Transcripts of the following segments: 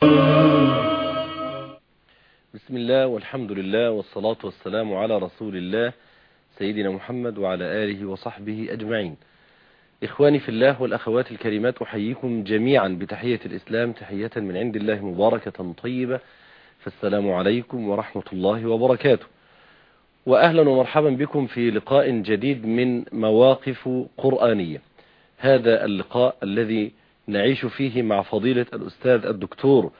بسم الله والحمد لله والصلاة والسلام على رسول الله سيدنا محمد وعلى آله وصحبه أجمعين. إخواني في الله والأخوات الكريمات أحييكم جميعا بتحية الإسلام تحية من عند الله مباركة طيبة. فالسلام عليكم ورحمة الله وبركاته. وأهلا ومرحبا بكم في لقاء جديد من مواقف قرآنية. هذا اللقاء الذي نعيش فيه مع فضيلة الأستاذ الدكتور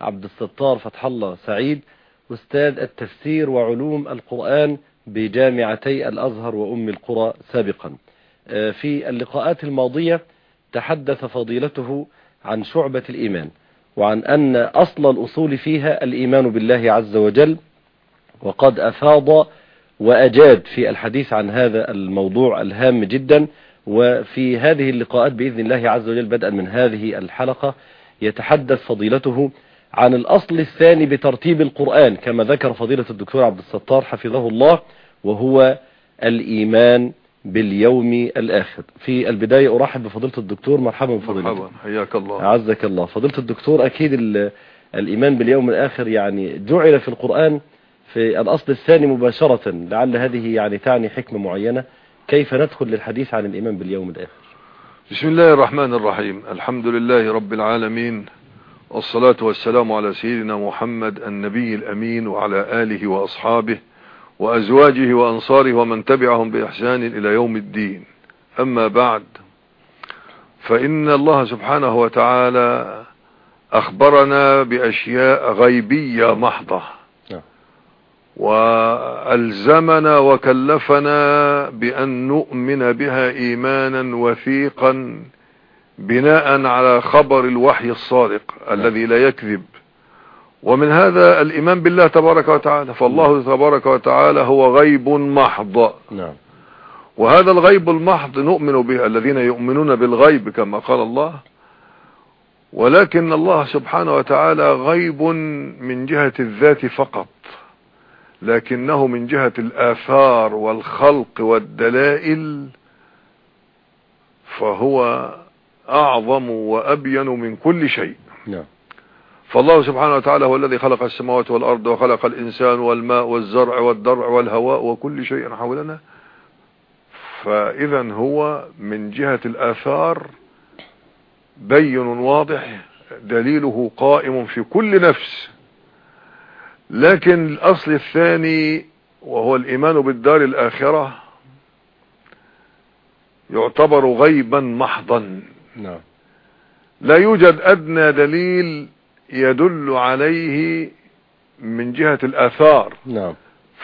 عبد الستار فتح الله سعيد أستاذ التفسير وعلوم القرآن بجامعتي الأزهر وأم القرى سابقا. في اللقاءات الماضية تحدث فضيلته عن شعبة الإيمان وعن أن أصل الأصول فيها الإيمان بالله عز وجل وقد أفاض وأجاد في الحديث عن هذا الموضوع الهام جدا. وفي هذه اللقاءات بإذن الله عز وجل بدءا من هذه الحلقة يتحدث فضيلته عن الأصل الثاني بترتيب القرآن كما ذكر فضيلة الدكتور عبد الستار حفظه الله وهو الإيمان باليوم الآخر. في البداية أرحب بفضيلة الدكتور مرحبا بفضيلة مرحبا حياك الله. عزك الله. فضيلة الدكتور أكيد الإيمان باليوم الآخر يعني جعل في القرآن في الأصل الثاني مباشرة لعل هذه يعني تعني حكمة معينة. كيف ندخل للحديث عن الإيمان باليوم الآخر؟ بسم الله الرحمن الرحيم. الحمد لله رب العالمين والصلاة والسلام على سيدنا محمد النبي الأمين وعلى آله وأصحابه وأزواجه وأنصاره ومن تبعهم بإحسان إلى يوم الدين. أما بعد فإن الله سبحانه وتعالى أخبرنا بأشياء غيبية محضة. وألزمنا وكلفنا بأن نؤمن بها إيمانا وثيقا بناء على خبر الوحي الصادق الذي لا يكذب. ومن هذا الإيمان بالله تبارك وتعالى فالله تبارك وتعالى هو غيب محض. نعم. وهذا الغيب المحض نؤمن به الذين يؤمنون بالغيب كما قال الله. ولكن الله سبحانه وتعالى غيب من جهة الذات فقط. لكنه من جهة الآثار والخلق والدلائل فهو أعظم وأبين من كل شيء. نعم. فالله سبحانه وتعالى هو الذي خلق السماوات والأرض وخلق الإنسان والماء والزرع والدرع والهواء وكل شيء حولنا. فإذا هو من جهة الآثار بين واضح دليله قائم في كل نفس. لكن الأصل الثاني وهو الإيمان بالدار الآخرة يعتبر غيبا محضا. نعم. لا يوجد أدنى دليل يدل عليه من جهة الآثار. نعم.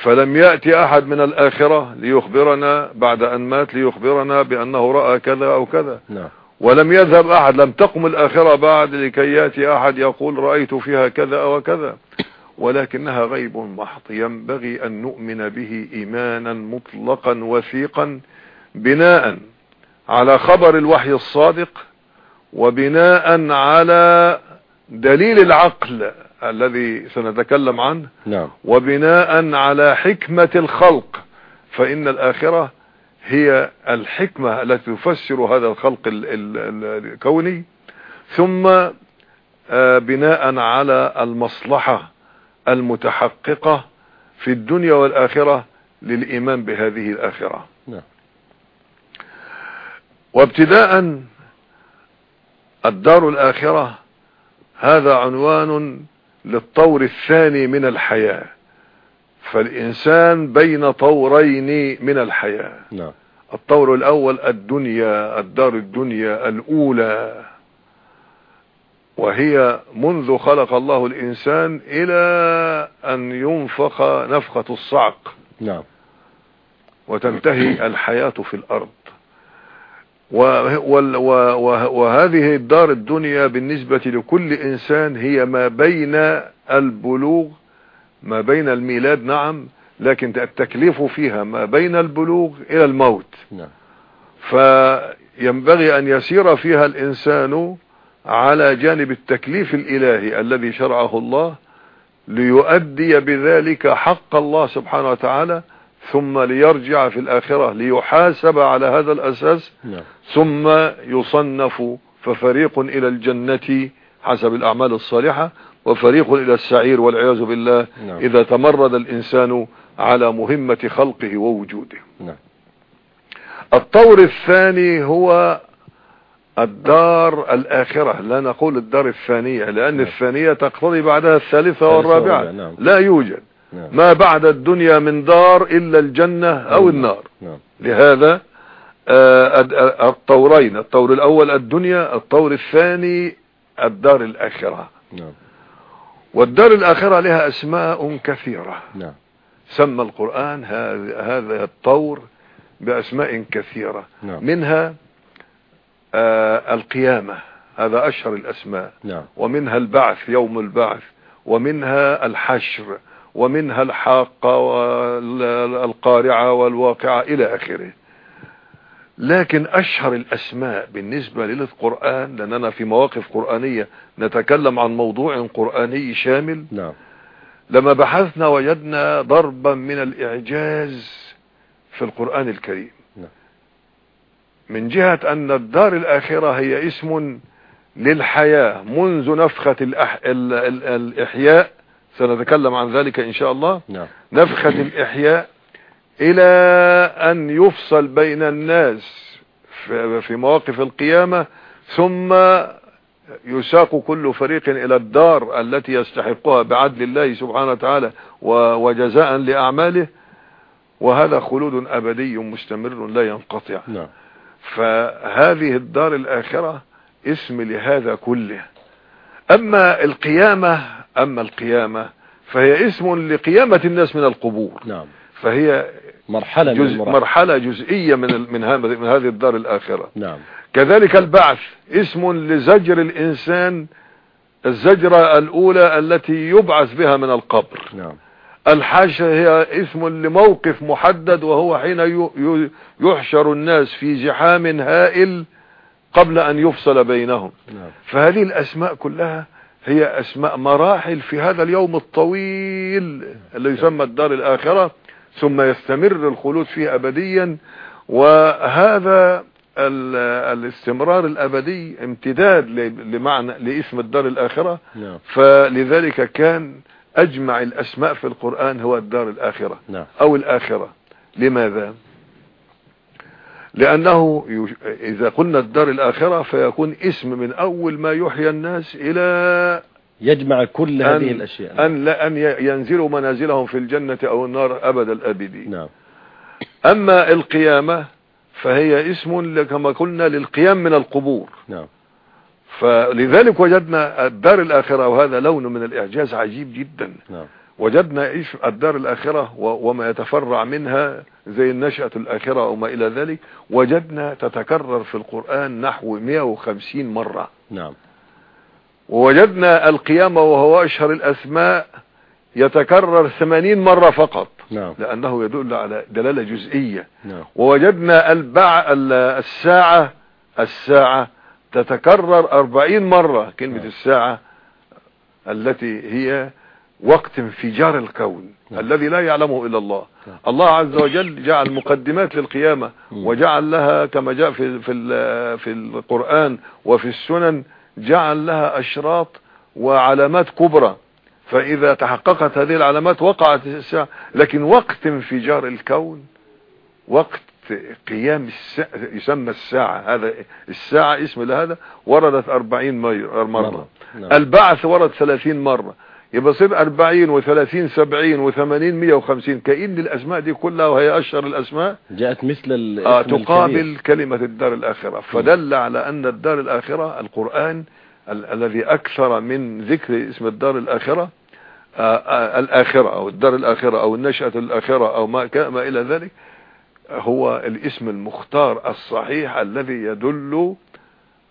فلم يأتي أحد من الآخرة ليخبرنا بعد أن مات ليخبرنا بأنه رأى كذا أو كذا. نعم. ولم يذهب أحد لم تقم الآخرة بعد لكي يأتي أحد يقول رأيت فيها كذا أو كذا. ولكنها غيب محض ينبغي أن نؤمن به إيمانا مطلقا وثيقا بناء على خبر الوحي الصادق وبناء على دليل العقل الذي سنتكلم عنه. نعم. وبناء على حكمة الخلق. فإن الآخرة هي الحكمة التي تفسر هذا الخلق ال- ال- الكوني. ثم آه، بناء على المصلحة. المتحققة في الدنيا والآخرة للإيمان بهذه الآخرة. نعم. وابتداء الدار الآخرة هذا عنوان للطور الثاني من الحياة. فالإنسان بين طورين من الحياة. نعم. الطور الأول الدنيا الدار الدنيا الأولى. وهي منذ خلق الله الإنسان إلى أن ينفخ نفخة الصعق. نعم. وتنتهي الحياة في الأرض. وهذه الدار الدنيا بالنسبة لكل إنسان هي ما بين البلوغ ما بين الميلاد نعم لكن التكليف فيها ما بين البلوغ إلى الموت. نعم. فينبغي أن يسير فيها الإنسان على جانب التكليف الإلهي الذي شرعه الله ليؤدي بذلك حق الله سبحانه وتعالى ثم ليرجع في الآخرة ليحاسب على هذا الأساس نعم. ثم يصنف ففريق إلى الجنة حسب الأعمال الصالحة وفريق إلى السعير والعياذ بالله نعم. إذا تمرد الإنسان على مهمة خلقه ووجوده. نعم. الطور الثاني هو الدار الآخرة لا نقول الدار الثانية لأن نعم. الثانية تقتضي بعدها الثالثة والرابعة. نعم. لا يوجد نعم. ما بعد الدنيا من دار إلا الجنة أو النار. نعم. لهذا آه، الطورين الطور الأول الدنيا الطور الثاني الدار الآخرة. نعم. والدار الآخرة لها أسماء كثيرة. نعم. سمى القرآن هذا الطور بأسماء كثيرة. نعم. منها القيامة. هذا أشهر الأسماء. نعم. ومنها البعث يوم البعث. ومنها الحشر. ومنها الحاقة والقارعة والواقعة إلى آخره. لكن أشهر الأسماء بالنسبة للقرآن لأننا في مواقف قرآنية نتكلم عن موضوع قرآني شامل. نعم. لما بحثنا وجدنا ضربا من الإعجاز في القرآن الكريم. من جهة أن الدار الآخرة هي اسم للحياة منذ نفخة الأح... ال... ال... الإحياء. سنتكلم عن ذلك إن شاء الله. نعم. نفخة الإحياء إلى أن يفصل بين الناس في في مواقف القيامة ثم يساق كل فريق إلى الدار التي يستحقها بعدل الله سبحانه وتعالى وجزاء لأعماله. وهذا خلود أبدي مستمر لا ينقطع. نعم. فهذه الدار الآخرة اسم لهذا كله. أما القيامة أما القيامة فهي اسم لقيامة الناس من القبور. نعم. فهي مرحلة من جزء المراحل مرحلة جزئية من من من هذه الدار الآخرة. نعم. كذلك البعث اسم لزجر الإنسان الزجرة الأولى التي يبعث بها من القبر. نعم. الحاشة هي اسم لموقف محدد وهو حين يحشر الناس في زحام هائل قبل أن يفصل بينهم. نعم. فهذه الأسماء كلها هي أسماء مراحل في هذا اليوم الطويل اللي يسمى الدار الآخرة ثم يستمر الخلود فيه أبديا. وهذا ال- الاستمرار الأبدي امتداد لمعنى لاسم الدار الآخرة. نعم. فلذلك كان أجمع الأسماء في القرآن هو الدار الآخرة نعم. أو الآخرة. لماذا؟ لأنه إذا قلنا الدار الآخرة فيكون اسم من أول ما يحيى الناس إلى يجمع كل أن- هذه الأشياء. أن لا أن ينزلوا منازلهم في الجنة أو النار أبد الآبدين نعم. أما القيامة فهي اسم كما قلنا للقيام من القبور. نعم. فلذلك وجدنا الدار الآخرة وهذا لون من الإعجاز عجيب جدا. نعم. وجدنا اسم الدار الآخرة وما يتفرع منها زي النشأة الآخرة وما إلى ذلك. وجدنا تتكرر في القرآن نحو 150 مرة. نعم. ووجدنا القيامة وهو أشهر الأسماء يتكرر 80 مرة فقط. نعم. لأنه يدل على دلالة جزئية. نعم. ووجدنا البع الساعة الساعة تتكرر 40 مرة كلمة نعم. الساعة التي هي وقت انفجار الكون نعم. الذي لا يعلمه إلا الله نعم. الله عز وجل جعل مقدمات للقيامة. وجعل لها كما جاء في في في القرآن وفي السنن جعل لها أشراط وعلامات كبرى فإذا تحققت هذه العلامات وقعت الساعة لكن وقت انفجار الكون وقت قيام الساعة يسمى الساعة. هذا الساعة اسم لهذا وردت أربعين مر- مرة. نعم. البعث ورد ثلاثين مرة. يبقى أربعين وثلاثين سبعين وثمانين مية وخمسين. كأن الأسماء دي كلها وهي أشهر الأسماء جاءت مثل الاسم آه الكبير. تقابل كلمة الدار الآخرة. فدل على أن الدار الآخرة القرآن ال الذي أكثر من ذكر اسم الدار الآخرة آه آه الآخرة أو الدار الآخرة أو النشأة الآخرة أو ما, ما إلى ذلك هو الاسم المختار الصحيح الذي يدل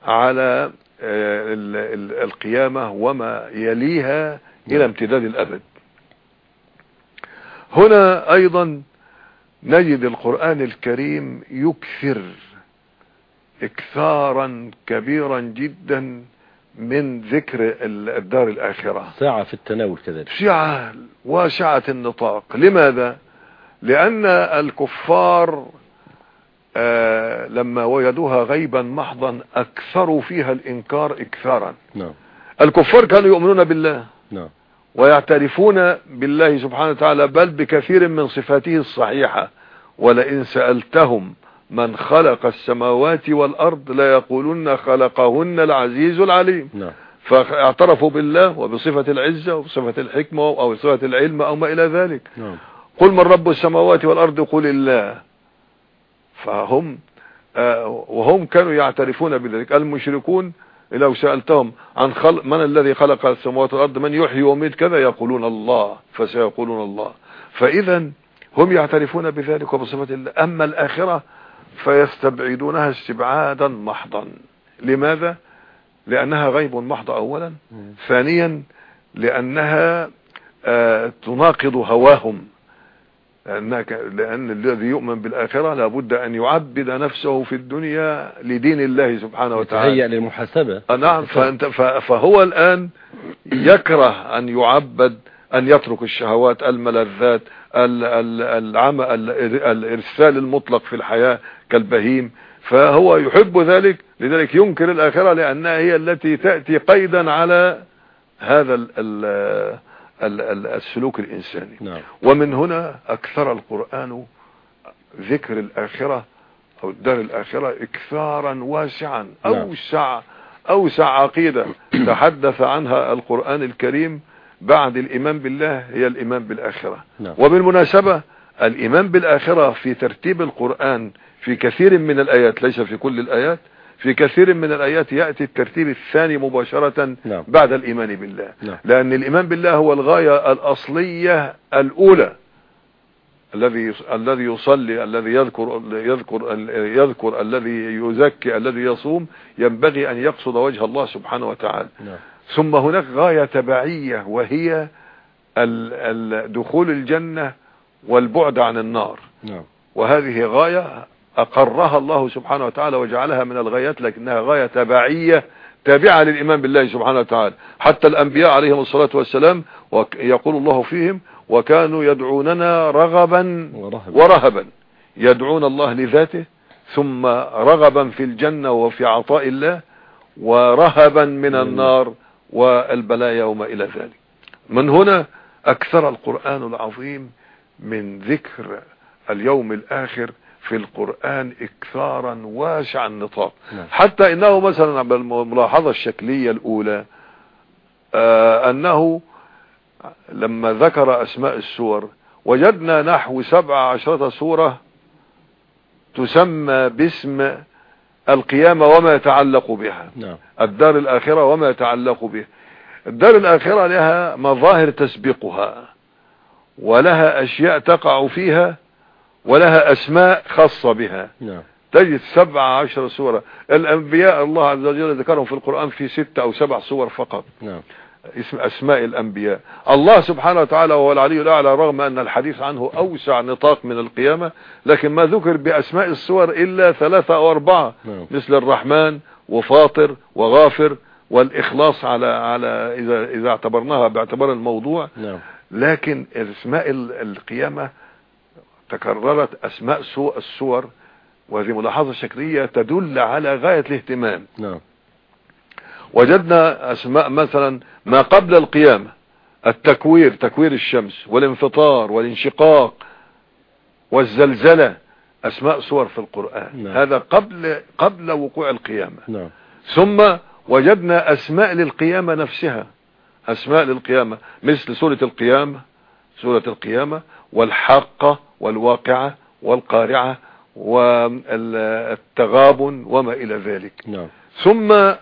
على آه، ال- ال- القيامة وما يليها إلى امتداد الأبد. هنا أيضا نجد القرآن الكريم يكثر اكثارا كبيرا جدا من ذكر ال- الدار الآخرة. ساعة في التناول كذلك. سعة واسعة النطاق. لماذا؟ لأن الكفار آه لما وجدوها غيبا محضا أكثروا فيها الإنكار إكثارا. نعم. الكفار كانوا يؤمنون بالله. نعم. ويعترفون بالله سبحانه وتعالى بل بكثير من صفاته الصحيحة. ولئن سألتهم من خلق السماوات والأرض ليقولن خلقهن العزيز العليم. نعم. فاعترفوا بالله وبصفة العزة وبصفة الحكمة أو بصفة العلم أو ما إلى ذلك. نعم. قل من رب السماوات والأرض قل الله. فهم آه، وهم كانوا يعترفون بذلك. المشركون لو سألتهم عن خلق من الذي خلق السماوات والأرض؟ من يحيي ويميت كذا؟ يقولون الله فسيقولون الله. فإذا هم يعترفون بذلك وبصفة الله. أما الآخرة فيستبعدونها استبعادا محضا. لماذا؟ لأنها غيب محض أولا. ثانيا لأنها آه، تناقض هواهم. لأنك لأن الذي يؤمن بالآخرة لابد أن يعبد نفسه في الدنيا لدين الله سبحانه وتعالى. يتهيأ للمحاسبة. آه، نعم فأنت فهو الآن يكره أن يعبد أن يترك الشهوات الملذات ال- ال- العم ال- الإرسال المطلق في الحياة كالبهيم. فهو يحب ذلك لذلك ينكر الآخرة لأنها هي التي تأتي قيدا على هذا ال السلوك الإنساني. نعم. ومن هنا أكثر القرآن ذكر الآخرة أو الدار الآخرة إكثارا واسعا نعم. أوسع أوسع عقيدة. تحدث عنها القرآن الكريم بعد الإيمان بالله هي الإيمان بالآخرة. نعم. وبالمناسبة الإيمان بالآخرة في ترتيب القرآن في كثير من الآيات ليس في كل الآيات في كثير من الآيات يأتي الترتيب الثاني مباشرة نعم. بعد الإيمان بالله. نعم. لأن الإيمان بالله هو الغاية الأصلية الأولى. الذي الذي يصلي الذي يذكر يذكر يذكر الذي يزكي الذي يصوم ينبغي أن يقصد وجه الله سبحانه وتعالى. نعم. ثم هناك غاية تبعية وهي دخول الجنة والبعد عن النار. نعم. وهذه غاية أقرها الله سبحانه وتعالى وجعلها من الغايات لكنها غاية تبعية تابعة للإيمان بالله سبحانه وتعالى. حتى الأنبياء عليهم الصلاة والسلام يقول الله فيهم وكانوا يدعوننا رغبا ورهب ورهبا. يدعون الله لذاته ثم رغبا في الجنة وفي عطاء الله ورهبا من النار والبلايا وما إلى ذلك. من هنا أكثر القرآن العظيم من ذكر اليوم الآخر في القرآن إكثارا واسع النطاق. نعم. حتى إنه مثلا بالملاحظة الشكلية الأولى آه أنه لما ذكر أسماء السور وجدنا نحو سبع عشرة سورة تسمى باسم القيامة وما يتعلق بها. نعم. الدار الآخرة وما يتعلق به الدار الآخرة لها مظاهر تسبقها ولها أشياء تقع فيها ولها أسماء خاصة بها. نعم. تجد سبع عشر سورة الأنبياء الله عز وجل ذكرهم في القرآن في ستة أو سبع سور فقط. نعم. اسم أسماء الأنبياء. الله سبحانه وتعالى وهو العلي الأعلى رغم أن الحديث عنه أوسع نطاق من القيامة لكن ما ذكر بأسماء السور إلا ثلاثة أو أربعة. نعم. مثل الرحمن وفاطر وغافر والإخلاص على على إذا إذا اعتبرناها باعتبار الموضوع. نعم. لكن اسماء ال- القيامة تكررت أسماء سوء السور وهذه ملاحظة شكلية تدل على غاية الاهتمام. نعم. وجدنا أسماء مثلا ما قبل القيامة التكوير تكوير الشمس والانفطار والانشقاق والزلزلة أسماء سور في القرآن. نعم. هذا قبل قبل وقوع القيامة. نعم. ثم وجدنا أسماء للقيامة نفسها. أسماء للقيامة مثل سورة القيامة سورة القيامة والحاقة والواقعة والقارعة والتغابن وما إلى ذلك. نعم. ثم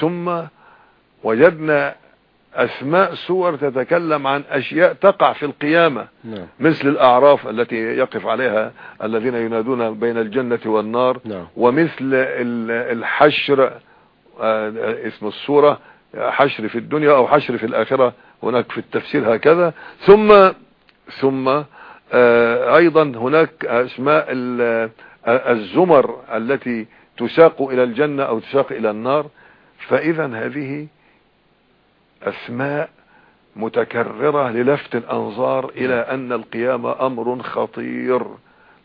ثم وجدنا أسماء سور تتكلم عن أشياء تقع في القيامة. نعم. مثل الأعراف التي يقف عليها الذين ينادون بين الجنة والنار. نعم. ومثل ال- الحشر آه، اسم السورة حشر في الدنيا أو حشر في الآخرة. هناك في التفسير هكذا. ثم ثم أيضا هناك أسماء آه، الزمر التي تساق إلى الجنة أو تساق إلى النار. فاذا هذه أسماء متكررة للفت الأنظار إلى أن القيامة أمر خطير.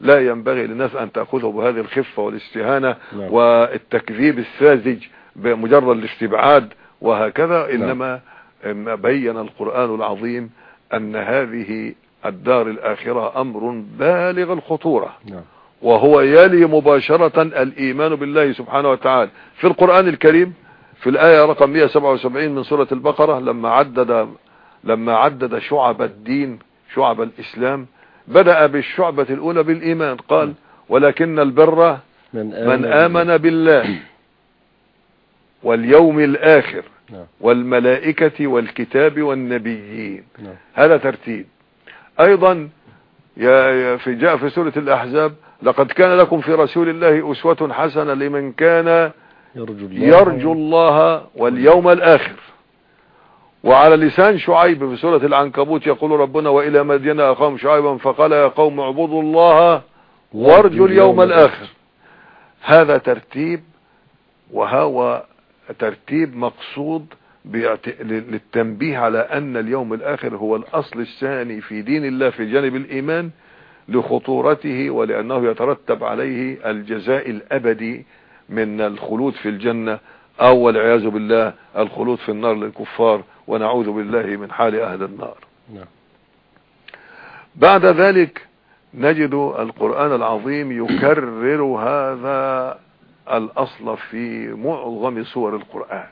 لا ينبغي للناس أن تأخذه بهذه الخفة والاستهانة نعم. والتكذيب الساذج بمجرد الاستبعاد وهكذا. إنما إن بين القرآن العظيم أن هذه الدار الآخرة أمر بالغ الخطورة. نعم. وهو يلي مباشرة الإيمان بالله سبحانه وتعالى. في القرآن الكريم في الآية رقم 177 من سورة البقرة لما عدد لما عدد شعب الدين شعب الإسلام بدأ بالشعبة الأولى بالإيمان. قال ولكن البر من من آمن بالله واليوم الآخر نعم. والملائكة والكتاب والنبيين. نعم. هذا ترتيب. أيضا في جاء في سورة الأحزاب لقد كان لكم في رسول الله أسوة حسنة لمن كان يرجو الله يرجو الله واليوم الآخر. وعلى لسان شعيب في سورة العنكبوت يقول ربنا وإلى مدين أخاهم شعيبا فقال يا قوم اعبدوا الله وارجوا اليوم الآخر. هذا ترتيب وهو ترتيب مقصود للتنبيه على أن اليوم الآخر هو الأصل الثاني في دين الله في جانب الإيمان لخطورته ولأنه يترتب عليه الجزاء الأبدي من الخلود في الجنة أو والعياذ بالله الخلود في النار للكفار ونعوذ بالله من حال أهل النار. نعم. بعد ذلك نجد القرآن العظيم يكرر هذا الأصل في معظم سور القرآن.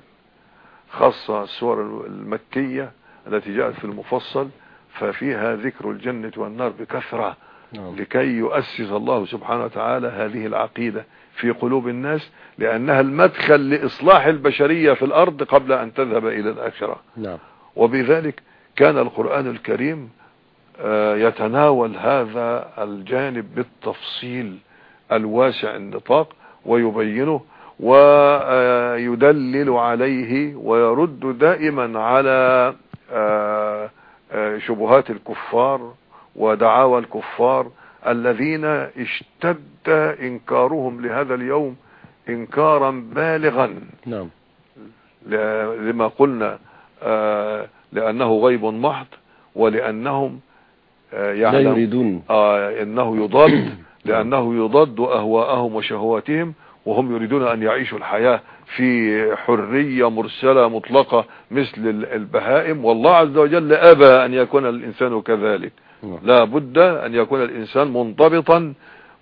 خاصة السور المكية التي جاءت في المفصل ففيها ذكر الجنة والنار بكثرة نعم. لكي يؤسس الله سبحانه وتعالى هذه العقيدة في قلوب الناس لأنها المدخل لإصلاح البشرية في الأرض قبل أن تذهب إلى الآخرة. نعم. وبذلك كان القرآن الكريم آه، يتناول هذا الجانب بالتفصيل الواسع النطاق ويبينه ويدلل عليه ويرد دائما على آه، آه، شبهات الكفار ودعاوى الكفار الذين اشتد إنكارهم لهذا اليوم إنكارا بالغا. نعم. لما قلنا آه، لأنه غيب محض ولأنهم آه، لا يعلم يريدون. إنه يضاد لأنه يضاد أهواءهم وشهواتهم وهم يريدون أن يعيشوا الحياة في حرية مرسلة مطلقة مثل ال- البهائم. والله عز وجل أبى أن يكون الإنسان كذلك. نعم. لا بد أن يكون الإنسان منضبطا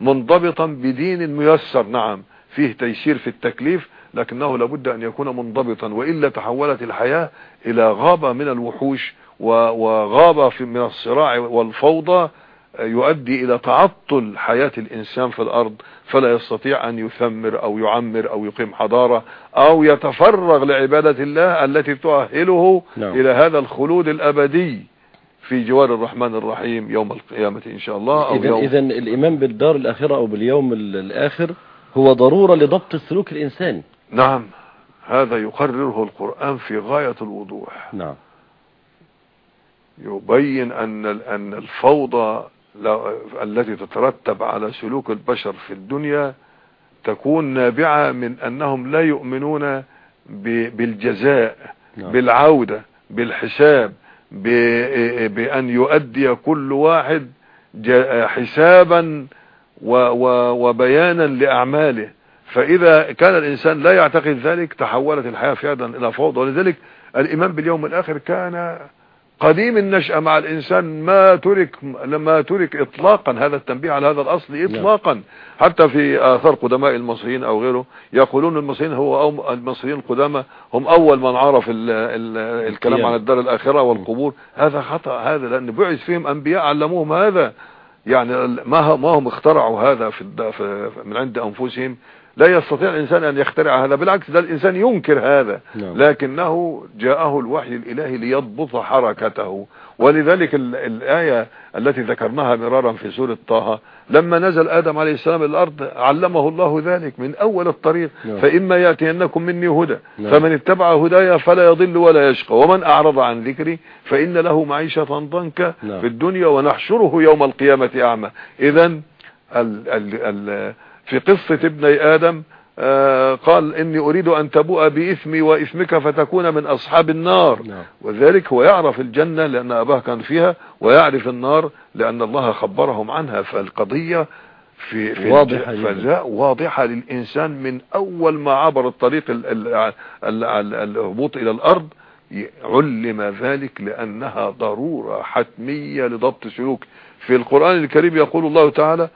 منضبطا بدين ميسر. نعم فيه تيسير في التكليف لكنه لابد أن يكون منضبطا. وإلا تحولت الحياة إلى غابة من الوحوش وغابة من الصراع والفوضى يؤدي إلى تعطل حياة الإنسان في الأرض فلا يستطيع أن يثمر أو يعمر أو يقيم حضارة أو يتفرغ لعبادة الله التي تؤهله نعم. إلى هذا الخلود الأبدي في جوار الرحمن الرحيم يوم القيامة إن شاء الله أو اذا يوم اذا الايمان بالدار الآخرة أو باليوم ال- الآخر هو ضرورة لضبط السلوك الانساني نعم هذا يقرره القرآن في غاية الوضوح. نعم. يبين أن أن الفوضى التي تترتب على سلوك البشر في الدنيا تكون نابعة من أنهم لا يؤمنون بالجزاء نعم. بالعودة بالحساب ب- بأن يؤدي كل واحد حسابا وبيانا لأعماله فإذا كان الإنسان لا يعتقد ذلك تحولت الحياة فعلا إلى فوضى ولذلك الإيمان باليوم الآخر كان قديم النشأة مع الإنسان ما ترك لما ترك إطلاقا هذا التنبيه على هذا الأصل إطلاقا. حتى في آثار قدماء المصريين أو غيره يقولون المصريين هو أو المصريين القدامى هم أول من عرف ال ال الكلام. عن الدار الآخرة والقبور. هذا خطأ هذا لأن بعث فيهم أنبياء علموهم هذا. يعني ما هم- ما هم اخترعوا هذا في- من عند أنفسهم. لا يستطيع الإنسان أن يخترع هذا بالعكس ده الإنسان ينكر هذا نعم. لكنه جاءه الوحي الإلهي ليضبط حركته ولذلك ال- الآية التي ذكرناها مرارا في سورة طه لما نزل آدم عليه السلام الأرض علمه الله ذلك من أول الطريق نعم. فإما يأتينكم مني هدى نعم. فمن اتبع هدايا فلا يضل ولا يشقى ومن أعرض عن ذكري فإن له معيشة ضنكا. في الدنيا ونحشره يوم القيامة أعمى إذا ال ال ال في قصة ابني آدم آه، قال إني أريد أن تبوء بإثمي وإثمك فتكون من أصحاب النار نعم. وذلك هو يعرف الجنة لأن أباه كان فيها ويعرف النار لأن الله خبرهم عنها فالقضية في, في واضحة. فذا واضحة للإنسان من أول ما عبر الطريق ال- ال- ال- ال- الهبوط إلى الأرض علم ذلك لأنها ضرورة حتمية لضبط سلوك في القرآن الكريم يقول الله تعالى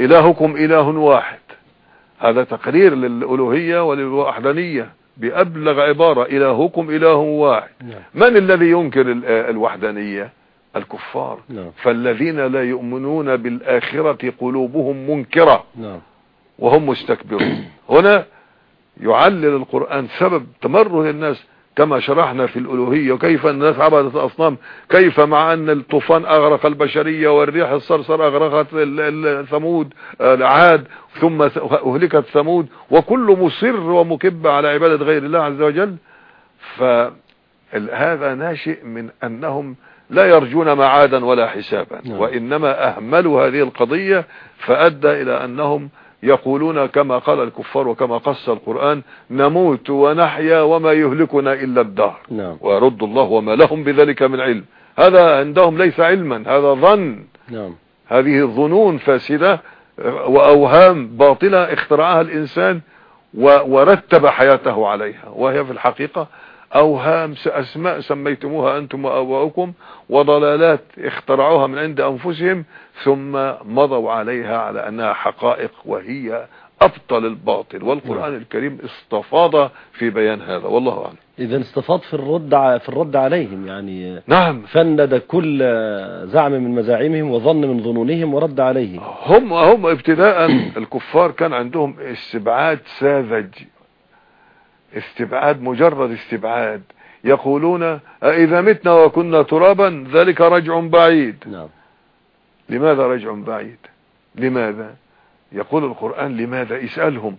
إلهكم إله واحد. هذا تقرير للألوهية وللوحدانية. بأبلغ عبارة إلهكم إله واحد. نعم. من الذي ينكر ال- الوحدانية؟ الكفار. نعم. فالذين لا يؤمنون بالآخرة قلوبهم منكرة. نعم. وهم مستكبرون. هنا يعلل القرآن سبب تمرد الناس كما شرحنا في الألوهية وكيف الناس عبدت الأصنام كيف مع أن الطوفان أغرق البشرية والريح الصرصر أغرقت ثمود عاد ثم أهلكت ثمود وكل مصر ومكب على عبادة غير الله عز وجل فهذا ناشئ من أنهم لا يرجون معادا ولا حسابا نعم. وإنما أهملوا هذه القضية فأدى إلى أنهم يقولون كما قال الكفار وكما قص القرآن نموت ونحيا وما يهلكنا إلا الدهر. نعم. ويرد الله وما لهم بذلك من علم. هذا عندهم ليس علما هذا ظن. نعم. هذه ظنون فاسدة وأوهام باطلة اخترعها الإنسان ورتب حياته عليها. وهي في الحقيقة أوهام أسماء سميتموها أنتم وأباؤكم وضلالات اخترعوها من عند أنفسهم ثم مضوا عليها على أنها حقائق وهي أبطل الباطل. والقرآن الكريم استفاض في بيان هذا والله أعلم. إذا استفاض في الرد ع- في الرد عليهم يعني نعم. فند كل زعم من مزاعمهم وظن من ظنونهم ورد عليه هم هم ابتداء الكفار كان عندهم استبعاد ساذج استبعاد مجرد استبعاد. يقولون أإذا متنا وكنا ترابا ذلك رجع بعيد. نعم. لماذا رجع بعيد؟ لماذا؟ يقول القرآن لماذا؟ اسألهم.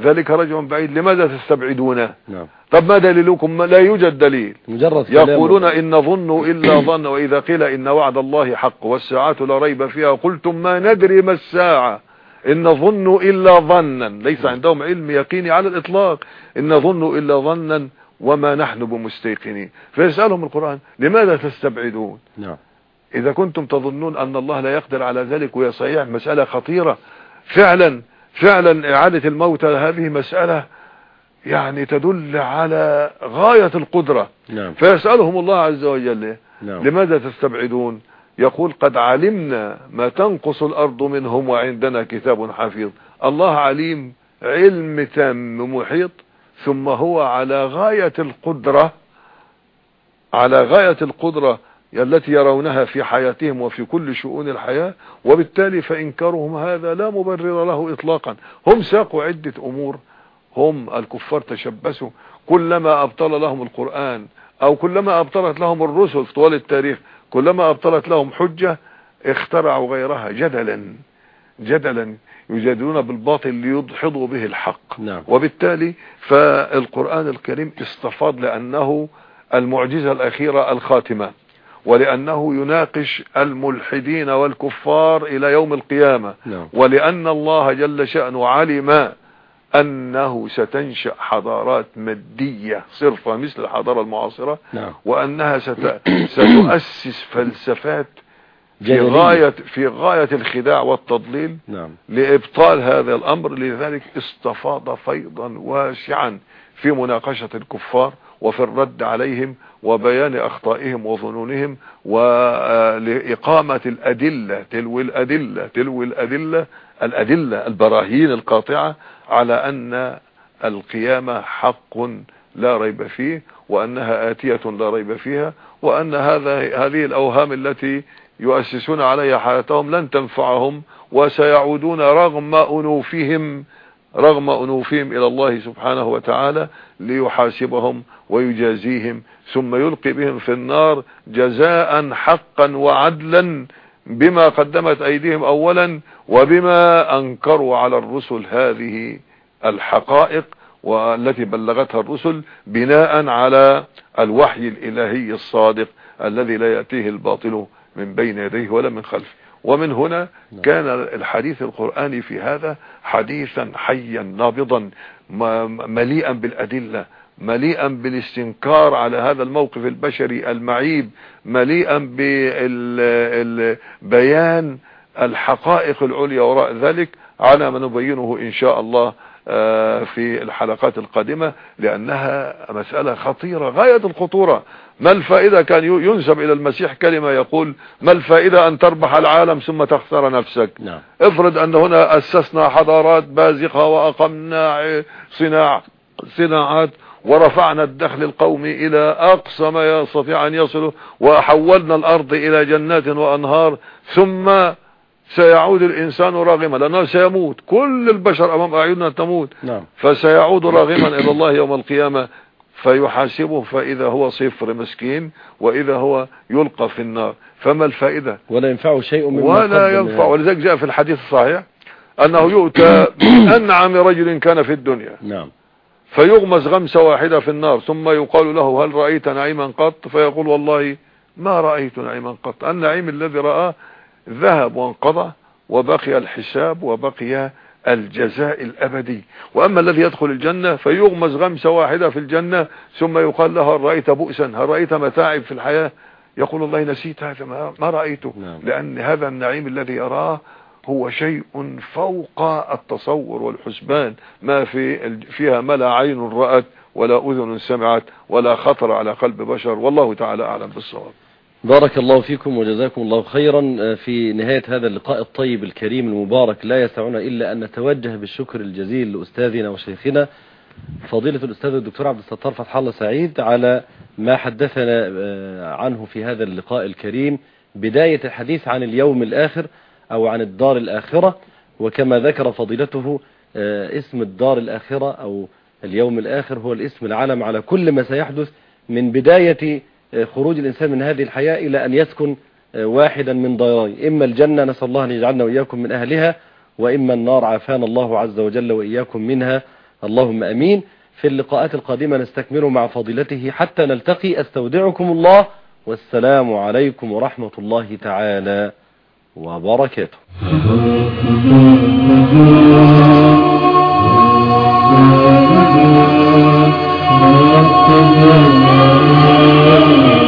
ذلك رجع بعيد لماذا تستبعدونه؟ نعم. طب ما دليلكم؟ لا يوجد دليل. مجرد كلام. يقولون إن ظن إلا ظن وإذا قيل إن وعد الله حق والساعة لا ريب فيها قلتم ما ندري ما الساعة. إن ظن إلا ظنا ليس عندهم علم يقيني على الإطلاق. إن ظن إلا ظنا وما نحن بمستيقنين. فيسألهم القرآن لماذا تستبعدون؟ نعم. إذا كنتم تظنون أن الله لا يقدر على ذلك وهي صحيح مسألة خطيرة. فعلا فعلا إعادة الموتى هذه مسألة يعني تدل على غاية القدرة. نعم. فيسألهم الله عز وجل نعم. لماذا تستبعدون؟ يقول قد علمنا ما تنقص الأرض منهم وعندنا كتاب حفيظ. الله عليم علم تام محيط ثم هو على غاية القدرة على غاية القدرة التي يرونها في حياتهم وفي كل شؤون الحياة وبالتالي فإنكارهم هذا لا مبرر له إطلاقا. هم ساقوا عدة أمور. هم الكفار تشبثوا. كلما أبطل لهم القرآن أو كلما أبطلت لهم الرسل طوال التاريخ كلما أبطلت لهم حجة اخترعوا غيرها جدلا. جدلا يجادلون بالباطل ليدحضوا به الحق. نعم. وبالتالي فالقرآن الكريم استفاض لأنه المعجزة الأخيرة الخاتمة. ولأنه يناقش الملحدين والكفار إلى يوم القيامة. نعم. ولأن الله جل شأنه علم أنه ستنشأ حضارات مادية صرفة مثل الحضارة المعاصرة نعم. وأنها ست... ستؤسس فلسفات في. غاية في غاية الخداع والتضليل نعم. لإبطال هذا الأمر لذلك استفاض فيضا واسعا في مناقشة الكفار. وفي الرد عليهم وبيان أخطائهم وظنونهم ولإقامة الأدلة تلو الأدلة تلو الأدلة الأدلة البراهين القاطعة على أن القيامة حق لا ريب فيه وأنها آتية لا ريب فيها وأن هذا هذه الأوهام التي يؤسسون عليها حياتهم لن تنفعهم وسيعودون رغم أنوفهم رغم أنوفهم إلى الله سبحانه وتعالى ليحاسبهم ويجازيهم ثم يلقي بهم في النار جزاء حقا وعدلا بما قدمت أيديهم أولا وبما أنكروا على الرسل هذه الحقائق والتي بلغتها الرسل بناء على الوحي الإلهي الصادق الذي لا يأتيه الباطل من بين يديه ولا من خلفه. ومن هنا نعم. كان الحديث القرآني في هذا حديثا حيا نابضا مليئا بالأدلة مليئا بالاستنكار على هذا الموقف البشري المعيب مليئا ببيان الحقائق العليا وراء ذلك على ما نبينه إن شاء الله في الحلقات القادمة لأنها مسألة خطيرة غاية الخطورة. ما الفائدة؟ كان ينسب إلى المسيح كلمة يقول ما الفائدة أن تربح العالم ثم تخسر نفسك؟ نعم. افرض أن هنا أسسنا حضارات بازقة وأقمنا صناع صناعات ورفعنا الدخل القومي إلى أقصى ما يستطيع أن يصله وحولنا الأرض إلى جنات وأنهار ثم سيعود الإنسان راغما لأنه سيموت. كل البشر أمام أعيننا تموت. نعم. فسيعود راغما إلى الله يوم القيامة فيحاسبه فإذا هو صفر مسكين وإذا هو يلقى في النار. فما الفائدة؟ ولا ينفعه شيء مما ولا ينفع. ولذلك جاء في الحديث الصحيح أنه يؤتى بأنعم رجل كان في الدنيا. نعم. فيغمز غمسة واحدة في النار ثم يقال له هل رأيت نعيما قط؟ فيقول والله ما رأيت نعيما قط. النعيم الذي رآه ذهب وانقضى وبقي الحساب وبقي الجزاء الأبدي. وأما الذي يدخل الجنة فيغمز غمسة واحدة في الجنة ثم يقال له هل رأيت بؤسا؟ هل رأيت متاعب في الحياة؟ يقول الله نسيت هذا ما رأيته نعم. لأن هذا النعيم الذي يراه هو شيء فوق التصور والحسبان. ما في فيها ما لا عين رأت ولا أذن سمعت ولا خطر على قلب بشر. والله تعالى أعلم بالصواب. بارك الله فيكم وجزاكم الله خيرا في نهاية هذا اللقاء الطيب الكريم المبارك. لا يسعنا إلا أن نتوجه بالشكر الجزيل لأستاذنا وشيخنا فضيلة الأستاذ الدكتور عبد الستار فتح الله سعيد على ما حدثنا عنه في هذا اللقاء الكريم. بداية الحديث عن اليوم الآخر أو عن الدار الآخرة وكما ذكر فضيلته اسم الدار الآخرة أو اليوم الآخر هو الاسم العلم على كل ما سيحدث من بداية خروج الإنسان من هذه الحياة إلى أن يسكن واحدا من دارين إما الجنة نسأل الله أن يجعلنا وإياكم من أهلها وإما النار عافانا الله عز وجل وإياكم منها. اللهم أمين. في اللقاءات القادمة نستكمل مع فضيلته حتى نلتقي. أستودعكم الله. والسلام عليكم ورحمة الله تعالى وبركاته. Thank you.